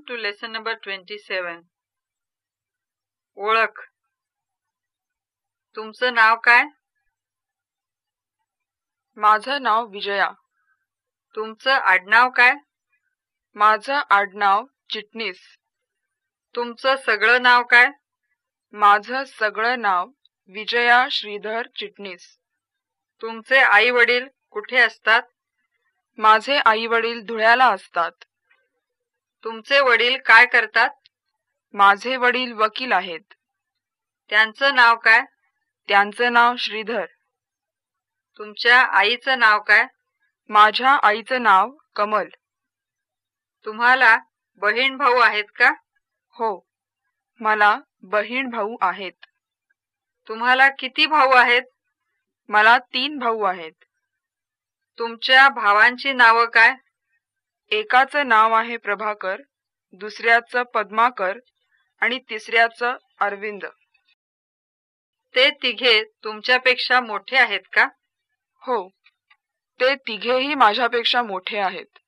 To lesson number twenty seven ओळख. तुमचं नाव काय? माझं नाव विजया. तुमचं आडनाव काय? माझं आडनाव चिटणीस. तुमचं सगळं नाव काय? माझं सगळं नाव विजया श्रीधर चिटणीस. तुमचे आई वडील कुठे असतात? माझे आई वडील धुळ्याला असतात. तुमचे वडील काय करतात? माझे वडील वकील आहेत. त्यांचं नाव काय? त्यांचं नाव श्रीधर. तुमच्या आईचं नाव काय? माझ्या आईचं नाव कमल. तुम्हाला बहीण भाऊ आहेत का? हो मला बहीण भाऊ आहेत. तुम्हाला किती भाऊ आहेत? मला तीन भाऊ आहेत. तुमच्या भावांची नावं काय? एकाचं नाव आहे प्रभाकर दुसऱ्याचं पद्माकर आणि तिसऱ्याचं अरविंद. ते तिघे तुमच्यापेक्षा मोठे आहेत का? हो. ते तिघेही माझ्यापेक्षा मोठे आहेत.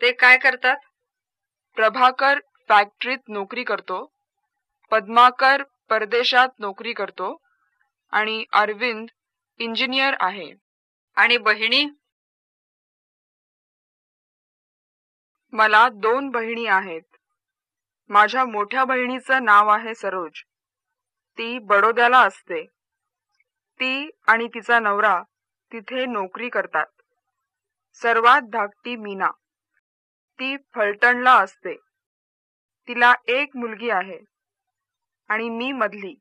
ते काय करतात? प्रभाकर फॅक्टरीत नोकरी करतो पद्माकर परदेशात नोकरी करतो आणि अरविंद इंजिनियर आहे. आणि बहिणी मला दोन बहिणी आहेत. माझ्या मोठ्या बहिणीचं नाव आहे सरोज. ती बडोद्याला असते. ती आणि तिचा नवरा तिथे नोकरी करतात. सर्वात धाकटी मीना. ती फलटणला असते. तिला एक मुलगी आहे. आणि मी मधली.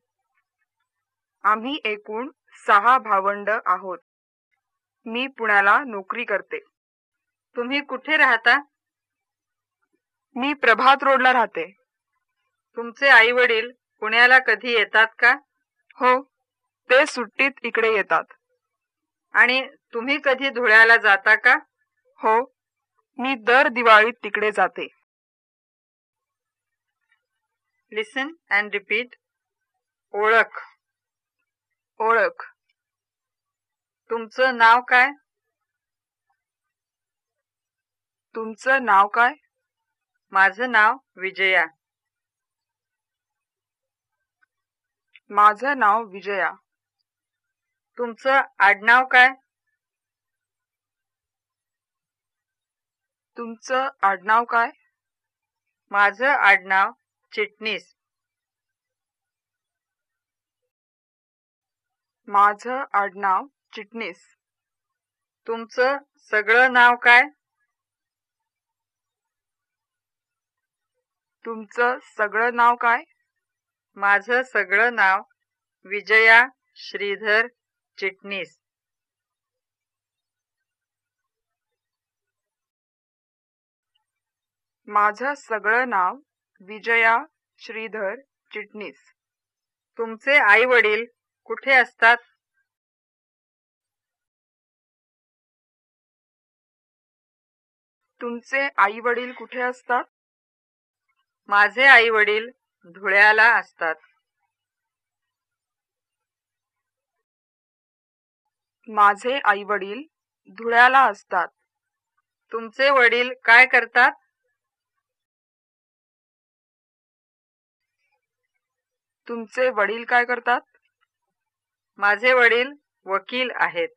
आम्ही एकूण सहा भावंड आहोत. मी पुण्याला नोकरी करते. तुम्ही कुठे राहता? मी प्रभात रोडला राहते. तुमचे आई वडील पुण्याला कधी येतात का? हो ते सुट्टीत इकडे येतात. आणि तुम्ही कधी धुळ्याला जाता का? हो मी दर दिवाळीत तिकडे जाते. लिसन अँड रिपीट ओळख. ओळख. तुमचं नाव काय? तुमचं नाव काय? माझं नाव विजया. माझं नाव विजया. तुमचं आडनाव काय? तुमचं आडनाव काय? माझं आडनाव चिटणीस. माझं आडनाव चिटणीस. तुमचं सगळं नाव काय? तुमचं सगळं नाव काय? माझं सगळं नाव विजया श्रीधर चिटणीस. माझं सगळं नाव विजया श्रीधर चिटणीस. तुमचे आई वडील कुठे असतात? तुमचे आई वडील कुठे असतात? माझे आई वडील धुळ्याला असतात. माझे आई वडील धुळ्याला असतात. तुमचे वडील काय करतात? तुमचे वडील काय करतात? माझे वडील वकील आहेत.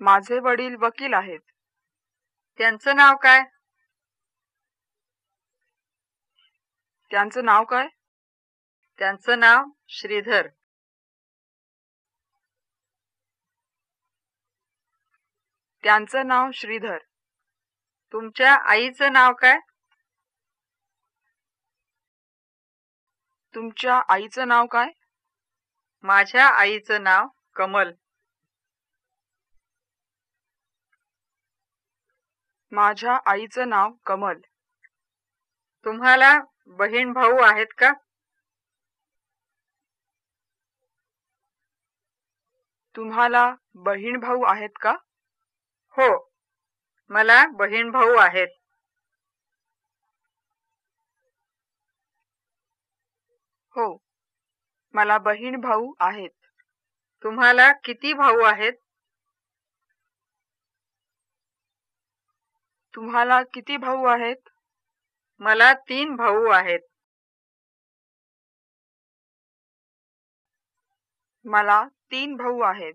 माझे वडील वकील आहेत. त्यांचं नाव काय? त्यांचं नाव काय? त्यांचं नाव श्रीधर. त्यांचं नाव श्रीधर. तुमच्या आईचं नाव काय? तुमच्या आईचं नाव काय? माझ्या आईचं नाव कमल. माझ्या आईचं नाव कमल. तुम्हाला बहीण भाऊ आहेत का? तुम्हाला बहीण भाऊ आहेत का? हो मला बहीण भाऊ आहेत. हो मला बहीण भाऊ आहेत. तुम्हाला किती भाऊ आहेत? तुम्हाला किती भाऊ आहेत? मला तीन भाऊ आहेत. मला तीन भाऊ आहेत.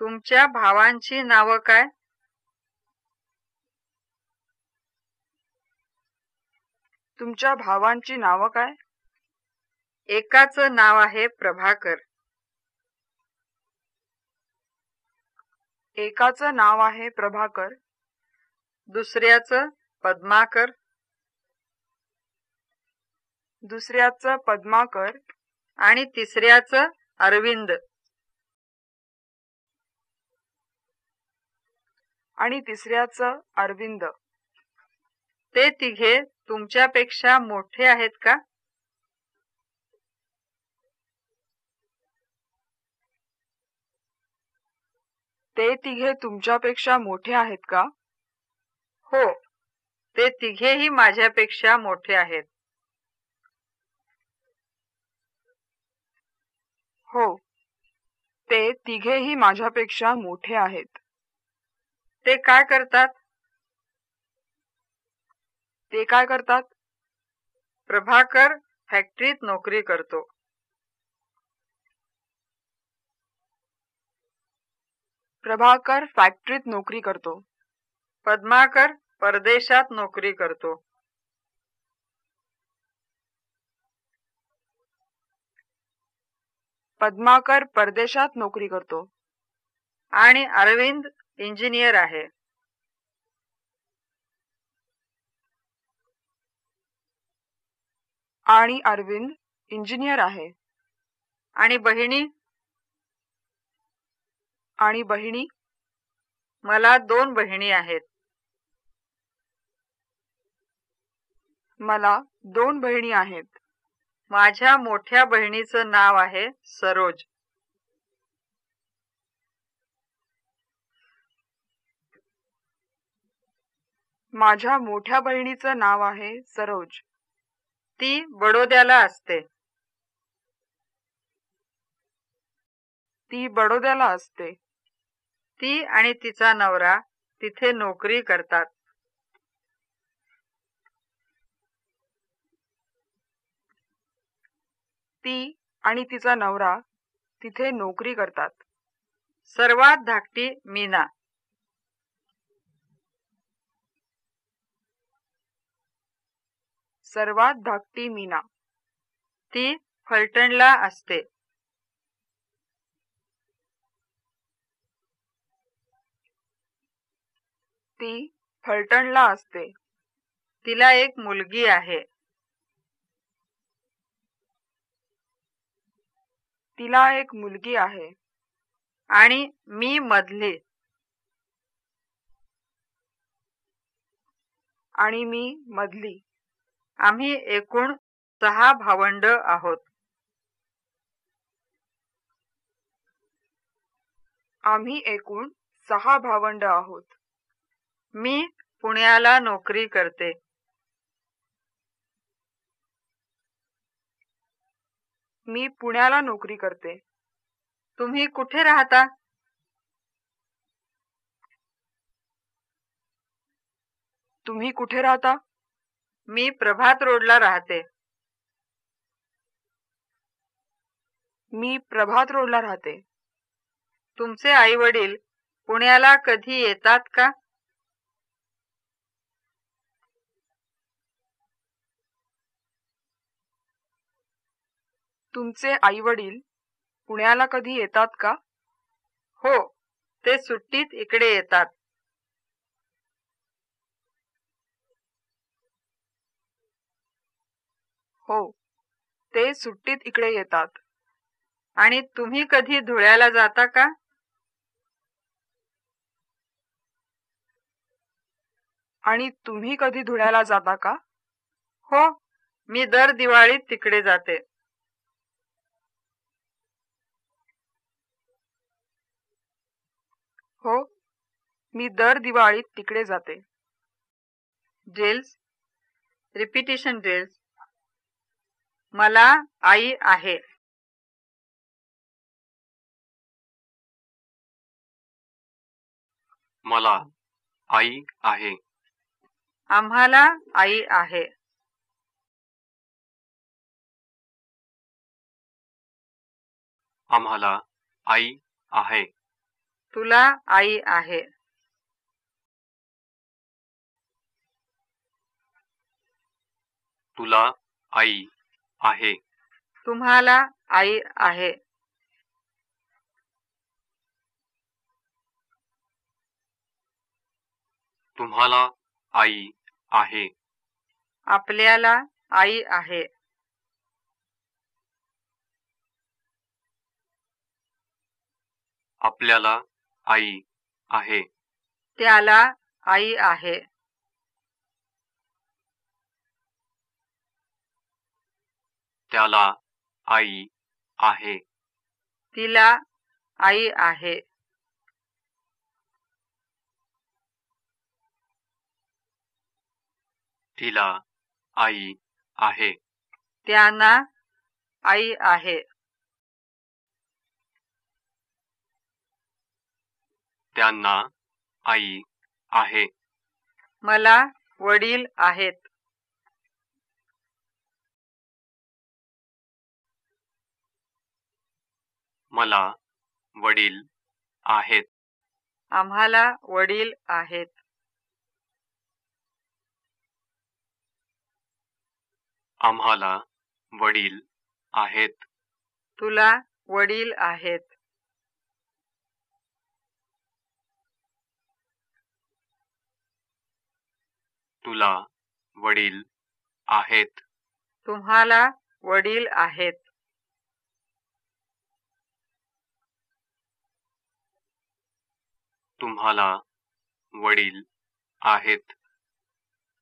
तुमच्या भावांची नावं काय? तुमच्या भावांची नावं काय? एकाचं नाव आहे प्रभाकर. एकाचं नाव आहे प्रभाकर. दुसऱ्याचं पद्माकर. दुसऱ्याचं पद्माकर आणि तिसऱ्याचं अरविंद. आणि तिसऱ्याचं अरविंद. ते तिघे तुमच्यापेक्षा मोठे आहेत का? ते तिघे तुमच्यापेक्षा मोठे आहेत का? हो ते तिघेही माझ्यापेक्षा मोठे आहेत. हो ते तिघेही माझ्यापेक्षा मोठे आहेत. ते काय करतात? ते काय करतात? प्रभाकर फॅक्टरीत नोकरी करतो. प्रभाकर फॅक्टरीत नोकरी करतो. पद्माकर परदेशात नोकरी करतो. पद्माकर परदेशात नोकरी करतो. आणि अरविंद इंजिनियर आहे. आणि अरविंद इंजिनियर आहे. आणि बहिणी आणि बहिणी मला दोन बहिणी आहेत. मला दोन बहिणी आहेत. माझ्या मोठ्या बहिणीचं नाव आहे सरोज. माझ्या मोठ्या बहिणीचं नाव आहे सरोज. ती बडोद्याला असते. ती बडोद्याला असते. ती आणि तिचा नवरा तिथे नोकरी करतात. ती आणि तिचा नवरा तिथे नोकरी करतात. सर्वात धाकटी मीना. सर्वात धाकटी मीना. ती फलटणला असते. ती फलटणला असते. तिला एक मुलगी आहे. तिला एक मुलगी आहे. आणि मी मधली. आणि मी मधली. आम्ही एकूण सहा भावंड आहोत. आम्ही एकूण सहा भावंड आहोत. मी पुण्याला नोकरी करते. मी पुण्याला नोकरी करते. तुम्ही कुठे राहता? तुम्ही कुठे राहता? मी प्रभात रोडला राहते. मी प्रभात रोडला राहते. तुमचे आई वडील पुण्याला कधी येतात का? तुमचे आई वडील पुण्याला कधी येतात का? हो ते सुट्टीत इकडे येतात. हो ते सुट्टीत इकडे येतात. आणि तुम्ही कधी धुळ्याला जाता का? आणि तुम्ही कधी धुळ्याला जाता का? हो मी दर दिवाळीत तिकडे जाते. हो मी दर दिवाळीत तिकडे जाते. ड्रिल्स रिपिटिशन ड्रिल्स मला आई आहे. मला आई आहे. आम्हाला आई आहे. आम्हाला आई आहे. तुला आई आहे. तुला आई आहे. तुम्हाला आई आहे. तुम्हाला आई आहे. आपल्याला आई आहे. आपल्याला आई आहे. त्याला आई आहे. त्याला आई आहे. तिला आई आहे. तिला आई आहे. त्यांना आई आहे. त्यांना आई आहे. मला वडील आहेत. मला वडील आहेत. आम्हाला वडील आहेत. आम्हाला वडील आहेत. तुला वडील आहेत. तुला वडील आहेत. तुम्हाला वडील आहेत. तुम्हाला वडील आहेत.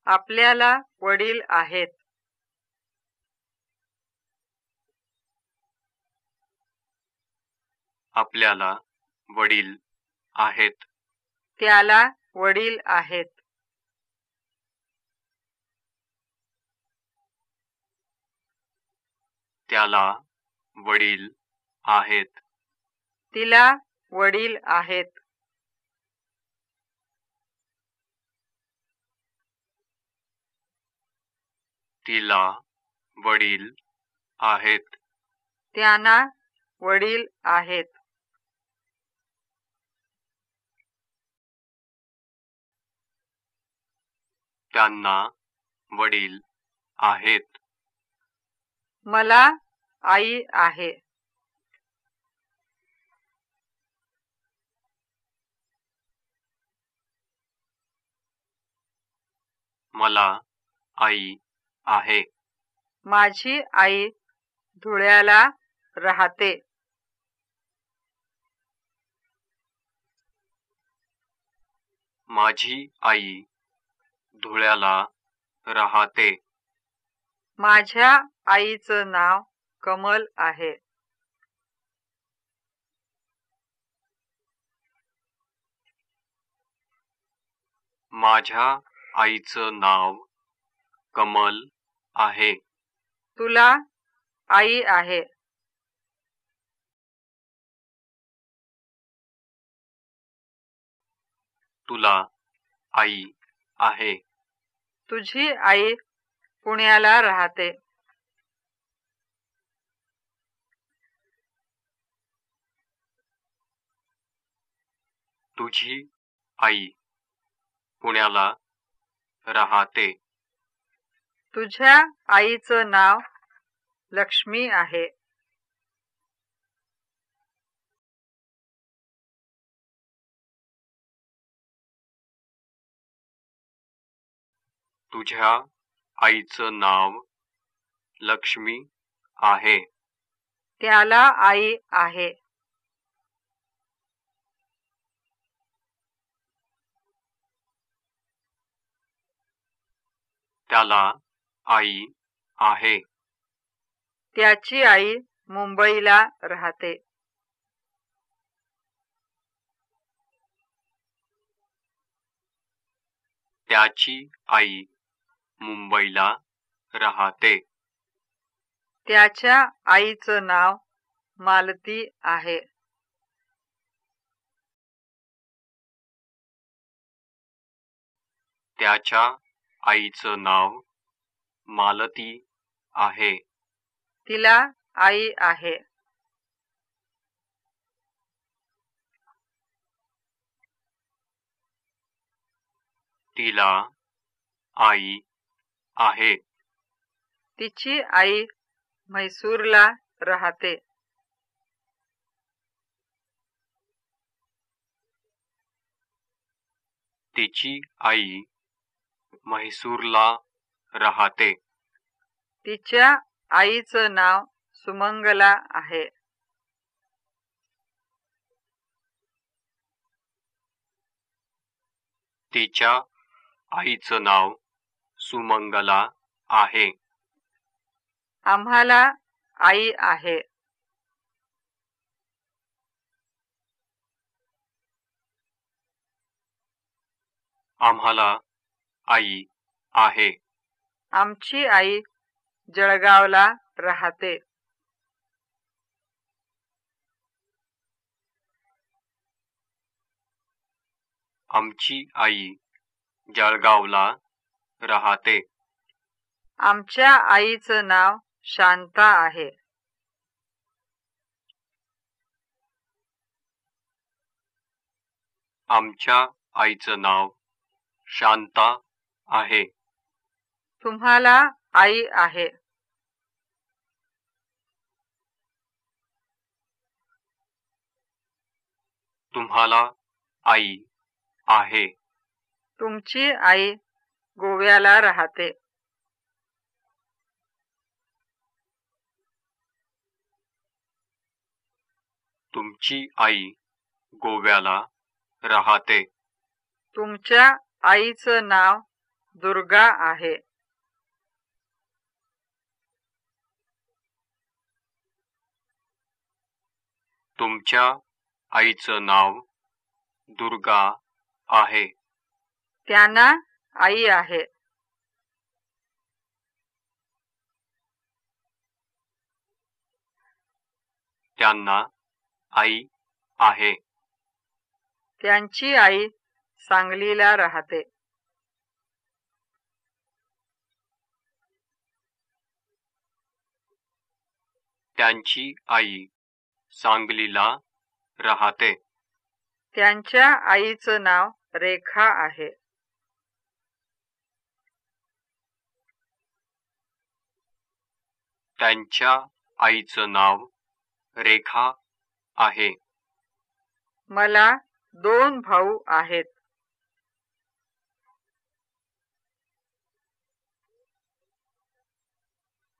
आपल्याला वडील आहेत. आपल्याला वडील आहेत. त्याला वडील आहेत. त्याला वडील आहेत. तिला वडील आहेत. तिला वडील आहेत. त्यांना वडील आहेत. त्यांना वडील आहेत. मला आई आहे. मला आई आहे. माझी आई धुळ्याला राहते. माझी आई धुळ्याला राहते. माझ्या आईचं नाव कमल आहे. माझ्या आईचं नाव कमल आहे. तुला आई आहे. तुला आई आहे. तुझी आई पुण्याला राहते. तुझी आई पुण्याला राहते. तुझ्या आईचं नाव लक्ष्मी आहे. तुझ्या आईचं नाव लक्ष्मी आहे. त्याला आई आहे. त्याला आई आहे. त्याची आई मुंबईला राहते. त्याची आई मुंबईला राहते. त्याच्या आईचं नाव मालती आहे. त्याच्या आईचं नाव मालती आहे. तिला आई आहे. तिला आई आहे. तिची आई म्हैसूरला राहते. तिची आई म्हैसूरला राहते. तिच्या आईचं नाव सुमंगला आहे. तिच्या आईचं नाव सुमंगला आहे. आम्हाला आई आहे. आम्हाला आई आहे. आमची आई जळगावला राहते. आमची आई जळगावला राहते. आमच्या आईचं नाव शांता आहे. आमच्या आईचं नाव शांता आहे. तुम्हाला आई आहे. तुम्हाला आई आहे. तुमची आई गोव्याला राहते. तुमची आई गोव्याला राहते. तुमच्या आईचं नाव दुर्गा आहे. तुमच्या आईचं नाव दुर्गा आहे. त्यांना आई आहे. त्यांना आई आहे. त्यांची आई सांगलीला राहते. त्यांची आई सांगलीला राहते. त्यांच्या आईचं नाव रेखा आहे. त्यांच्या आईचं नाव रेखा आहे. मला दोन भाऊ आहेत.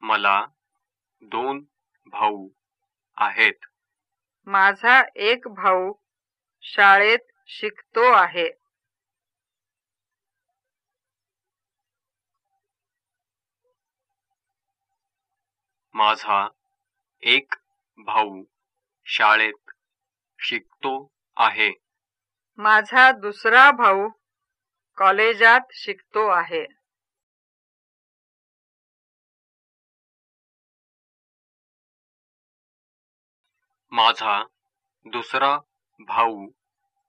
मला दोन भाऊ आहेत. माझा एक भाऊ शाळेत शिकतो आहे. माझा एक भाऊ शाळेत शिकतो आहे. माझा दुसरा भाऊ कॉलेजात शिकतो आहे. माझा दुसरा भाऊ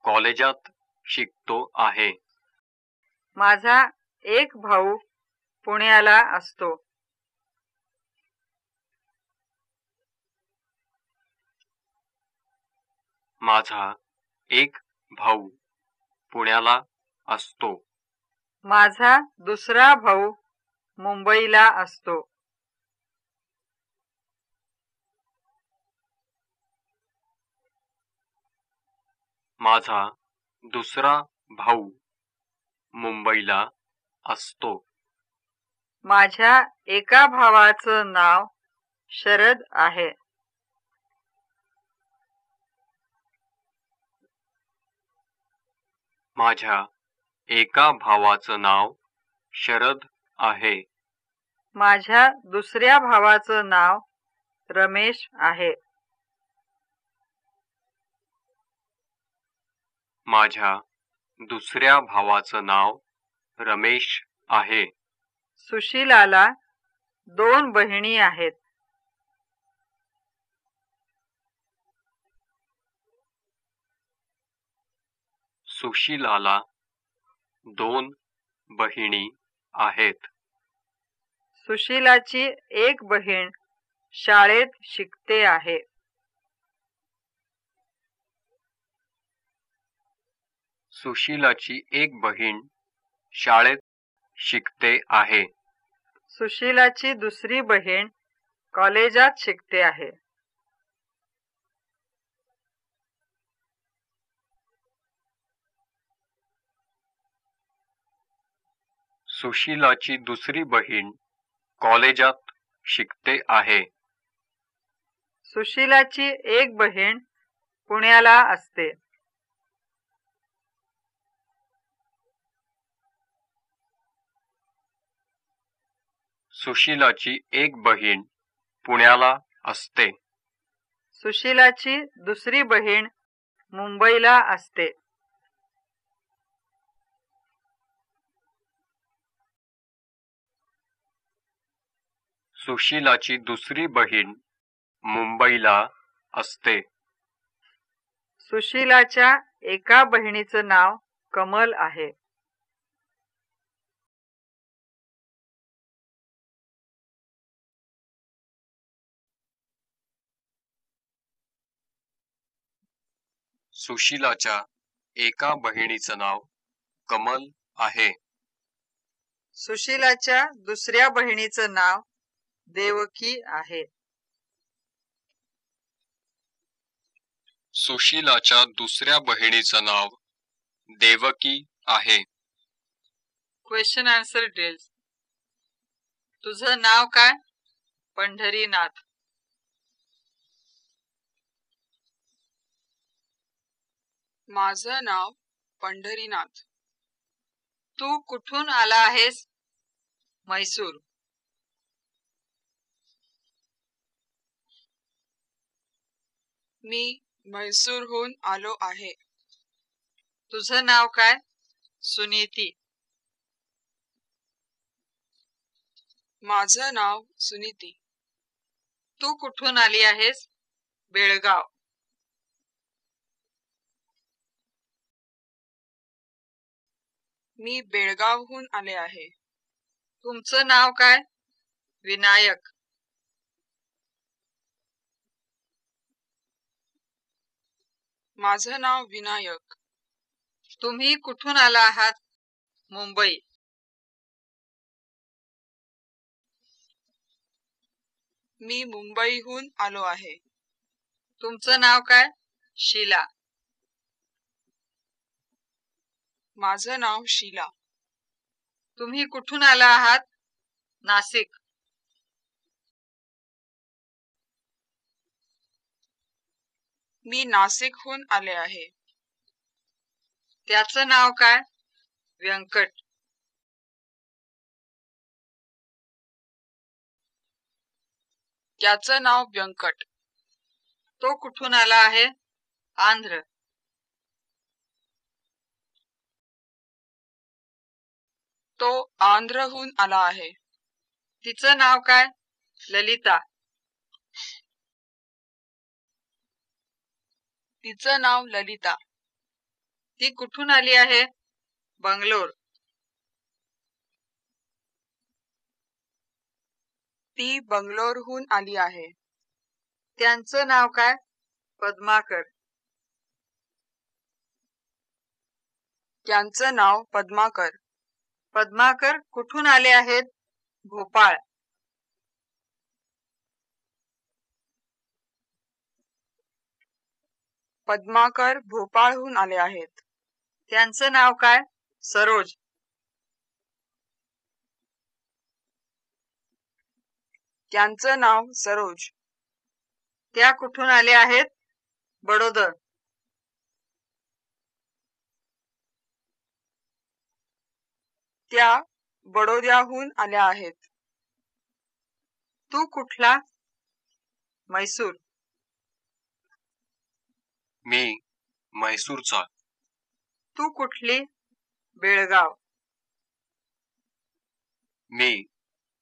कॉलेजात शिकतो आहे. माझा एक भाऊ पुण्याला असतो. माझा एक भाऊ पुण्याला असतो. माझा दुसरा भाऊ मुंबईला असतो. माझा दुसरा भाऊ मुंबईला असतो. माझ्या एका भावाचं नाव शरद आहे. माझ्या एका भावाचं नाव शरद आहे. माझ्या दुसऱ्या भावाचं नाव रमेश आहे. माझ्या दुसऱ्या भावाचं नाव रमेश आहे. सुशीलाला दोन बहिणी आहेत. सुशीलाला दोन बहिणी आहेत. सुशीलाची एक बहीण शाळेत शिकते आहे. सुशीलाची एक बहीण शाळेत शिकते आहे. सुशीलाची दुसरी बहीण कॉलेजात शिकते आहे. सुशीलाची दुसरी बहीण कॉलेजात शिकते आहे. सुशीलाची एक बहीण पुण्याला असते. सुशीलाची एक बहीण पुण्याला असते. सुशीलाची दुसरी बहीण मुंबईला असते. सुशीलाची दुसरी बहीण मुंबईला असते. सुशीलाच्या एका बहिणीचं नाव कमल आहे. सुशीलाच्या एका बहिणीचं नाव कमल आहे. सुशीलाच्या दुसऱ्या बहिणीचं नाव देवकी आहे. सुशीलाच्या दुसऱ्या बहिणीचं नाव देवकी आहे. क्वेश्चन आन्सर ड्रिल्स तुझं नाव काय? पंढरीनाथ. माझं नाव पंढरीनाथ. तू कुठून आला आहेस? म्हैसूर. मी म्हैसूरहून आलो आहे. तुझं नाव काय? सुनीती. माझं नाव सुनीती. तू कुठून आली आहेस? बेळगाव. मी बेळगावहून आले आहे. तुमचं नाव काय? विनायक. माझं नाव विनायक. तुम्ही कुठून आला आहात? मुंबई. मी मुंबईहून आलो आहे. तुमचं नाव काय? शिला. माझं नाव शीला. तुम्ही कुठून आला आहात? नाशिक. मी नाशिकहून आले आहे. त्याचं नाव काय? व्यंकट. त्याचं नाव व्यंकट. तो कुठून आला आहे? आंध्र. तो आंध्रहून आला आहे. तिचं नाव काय? ललिता. तिचं नाव ललिता. ती कुठून आली आहे? बंगलोर. ती बंगलोरहून आली आहे. त्यांचं नाव काय? पद्माकर. त्यांचं नाव पद्माकर. पद्माकर कुठून आले आहेत? भोपाळ. पद्माकर भोपाळहून आले आहेत. त्यांचं नाव काय? सरोज. त्यांचं नाव सरोज. त्या कुठून आले आहेत? बडोदर. त्या बडोद्याहून आल्या आहेत. तू कुठला? मैसूर मी म्हैसूरचा. तू कुठली? बेळगाव. मी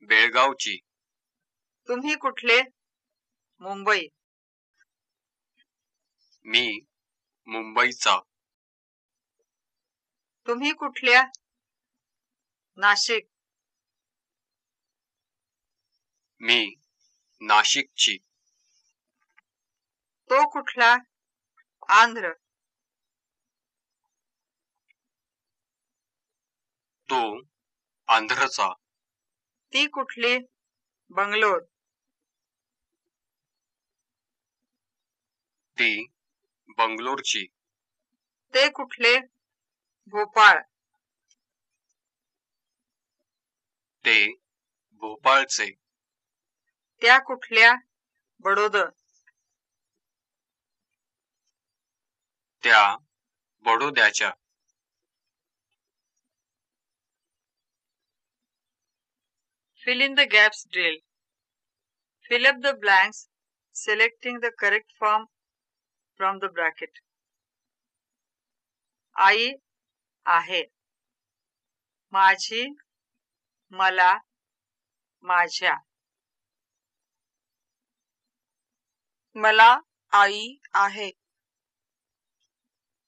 बेळगावची. तुम्ही कुठले? मुंबई. मी मुंबईचा. तुम्ही कुठल्या? नाशिक. मी नाशिकची. तो कुठला? आंध्र. तो आंध्रचा. ती कुठली? बंगलोर. ती बंगलोरची. ते कुठले? भोपाळ. ते भोपाळचे. त्या कुठल्या? बडोदर. त्या बडोद्याच्या. Fill in the gaps drill fill up the blanks selecting the correct form from the bracket आई आहे. माझी मला माझ्या. मला आई आहे.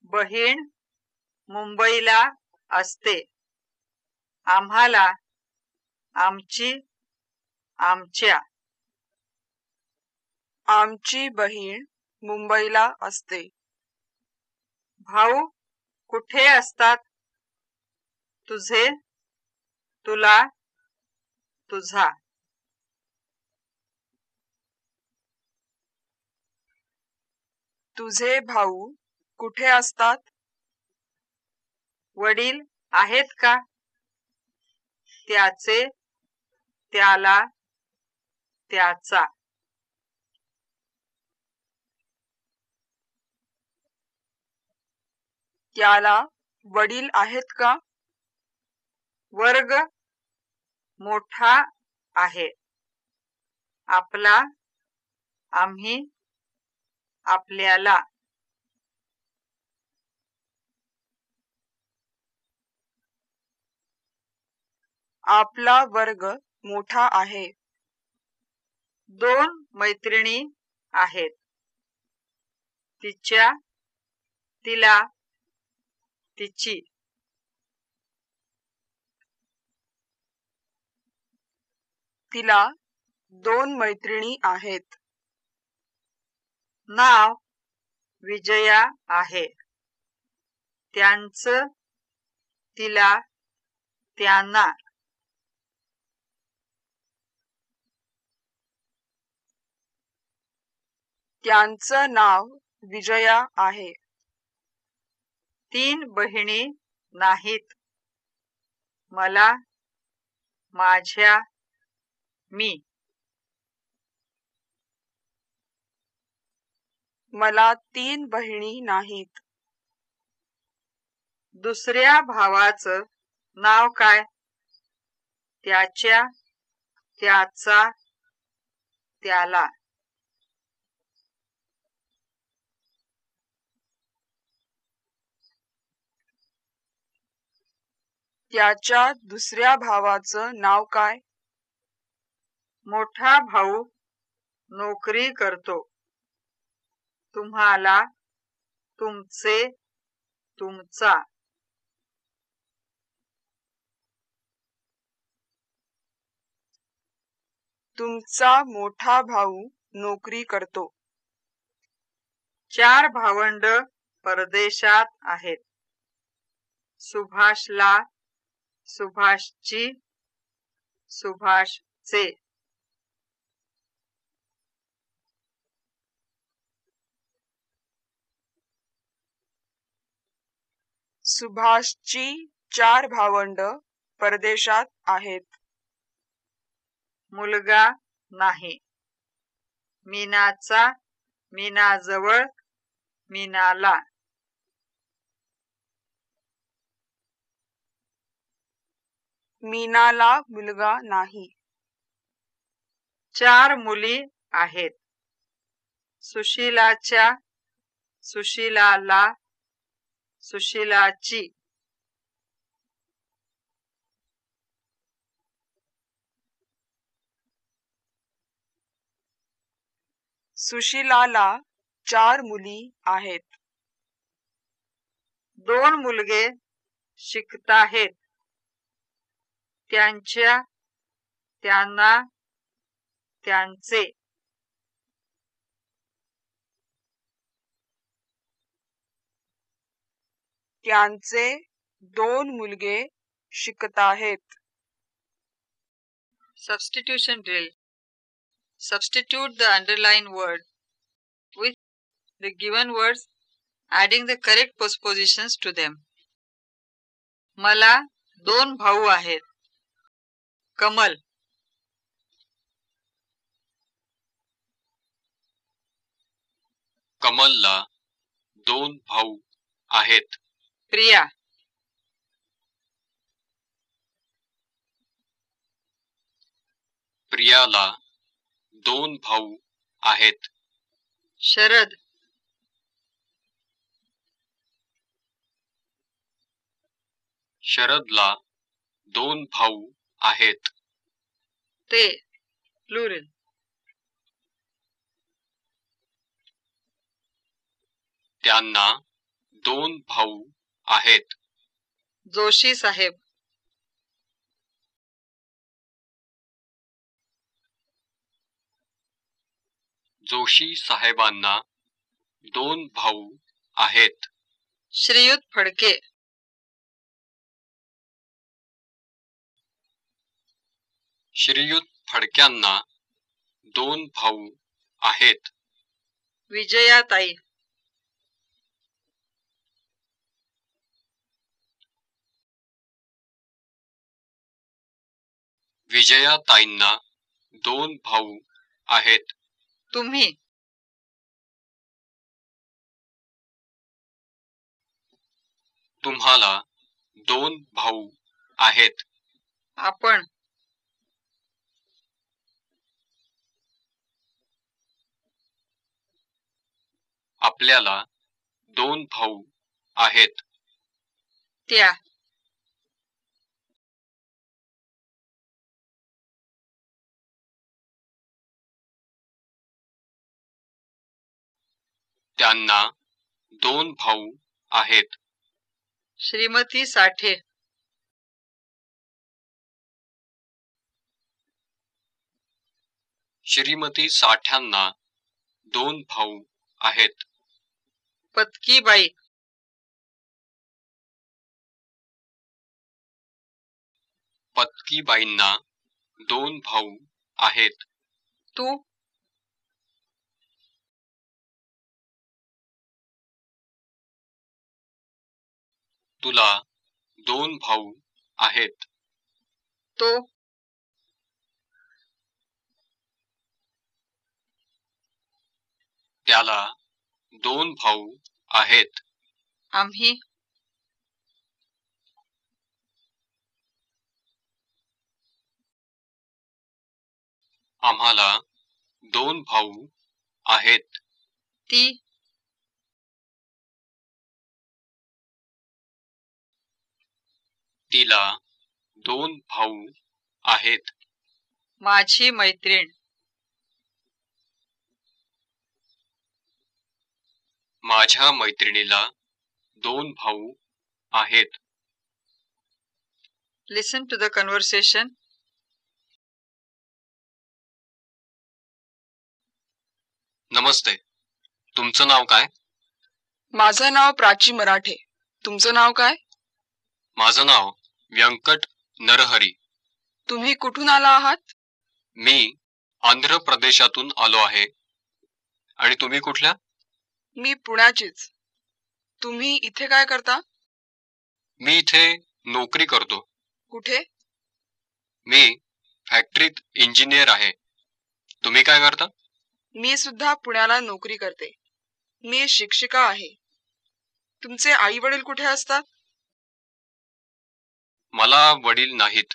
बहीण मुंबईला असते. आम्हाला आमची आमच्या. आमची बहीण मुंबईला असते. भाऊ कुठे असतात? तुझे तुला तुझा. तुझे भाऊ कुठे असतात? वडील आहेत का? त्याचे त्याला त्याचा. त्याला वडील आहेत का? वर्ग मोठा आहे. आपला आम्ही आपल्याला. आपला वर्ग मोठा आहे. दोन मैत्रिणी आहेत. तिच्या तिला तिची. तिला दोन मैत्रिणी आहेत. नाव विजया आहे. त्यांचं तिला त्यांना. त्यांचं नाव विजया आहे. तीन बहिणी नाहीत. मला माझ्या मी. मला तीन बहिणी नाहीत. दुसऱ्या भावाचं नाव काय? त्याच्या त्याचा त्याला. त्याच्या दुसऱ्या भावाचं नाव काय? मोठा भाऊ नोकरी करतो. तुम्हाला तुमचे तुमचा. तुमचा मोठा भाऊ नोकरी करतो. चार भावंड परदेशात आहेत. सुभाषला सुभाषची सुभाषचे. सुभाषची चार भावंड परदेशात आहेत. मुलगा नाही. मीनाचा मीनाजवळ मीनाला. मीनाला मुलगा नाही. चार मुली आहेत. सुशीलाच्या सुशीलाला सुशीलाची. सुशीलाला चार मुली आहेत. दोन मुलगे शिकताहेत. त्यांच्या त्यांना त्यांचे. त्यांचे दोन मुलगे शिकत आहेत. Substitution drill substitute the underline word with the given word adding the correct postposition to them मला दोन भाऊ आहेत. कमल. कमलला दोन भाऊ आहेत. प्रिया प्रियाला दोन भाऊ आहेत. शरद. शरदला दोन भाऊ आहेत. ते. प्लुरल त्यांना दोन भाऊ आहेत. जोशी साहेब. जोशी साहेबांना दोन भाऊ आहेत. श्रीयुत फडके. श्रीयुत फडक्यांना दोन भाऊ आहेत. विजयाताई. विजयाताईंना दोन भाऊ आहेत. तुम्ही? तुम्हाला दोन भाऊ आहेत. आपण? आपल्याला दोन भाऊ आहेत. त्या त्यांना दोन भाऊ आहेत. श्रीमती साठे. श्रीमती साठ्यांना दोन भाऊ आहेत. पत्कीबाई. पत्कीबाईंना दोन भाऊ आहेत. तू? तुला दोन भाऊ आहेत. तो त्याला दोन भाऊ आहेत. आम्ही आम्हाला दोन भाऊ आहेत. ती तिला दोन भाऊ आहेत. माझी मैत्रीण. माझ्या मैत्रिणीला दोन भाऊ आहेत. लिसन टू द कन्व्हर्सेशन नमस्ते. तुमचं नाव काय? माझं नाव प्राची मराठे. तुमचं नाव काय? माझं नाव व्यंकट नरहरी. तुम्ही कुठून आला आहात? मी आंध्र प्रदेशातून आलो आहे. आणि तुम्ही कुठल्या? मी पुण्याचीच. तुम्ही इथे काय करता? मी इथे नोकरी करतो. कुठे? मी फॅक्टरीत इंजिनियर आहे. तुम्ही काय करता? मी सुद्धा पुण्याला नोकरी करते. मी शिक्षिका आहे. तुमचे आई वडील कुठे असतात? मला वडील नाहीत.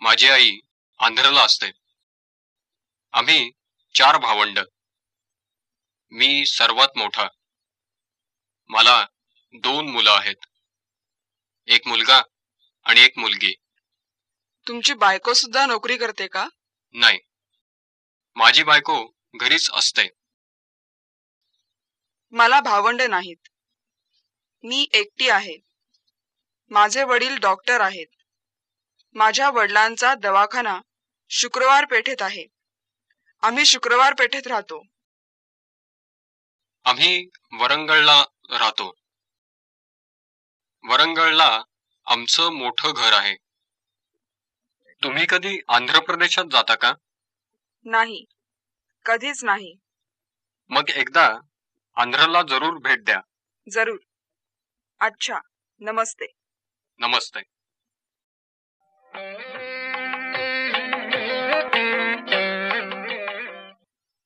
माझी आई आंध्रला असते. आम्ही चार भावंड. मी सर्वात मोठा. मला दोन मुलं आहेत. एक मुलगा आणि एक मुलगी. तुमची बायको सुद्धा नोकरी करते का? नाही. माझी बायको घरीच असते. मला भावंड नाहीत. मी एकटी आहे. माझे वडील डॉक्टर आहेत. माझ्या वडिलांचा दवाखाना शुक्रवार पेठेत आहे. आम्ही शुक्रवार पेठेत राहतो. आम्ही वरंगळला राहतो. वरंगळला आमचं मोठं घर आहे. तुम्ही कधी आंध्र प्रदेशात जाता का? नाही. कधीच नाही. मग एकदा आंध्रला जरूर भेट द्या. जरूर. अच्छा. नमस्ते. नमस्ते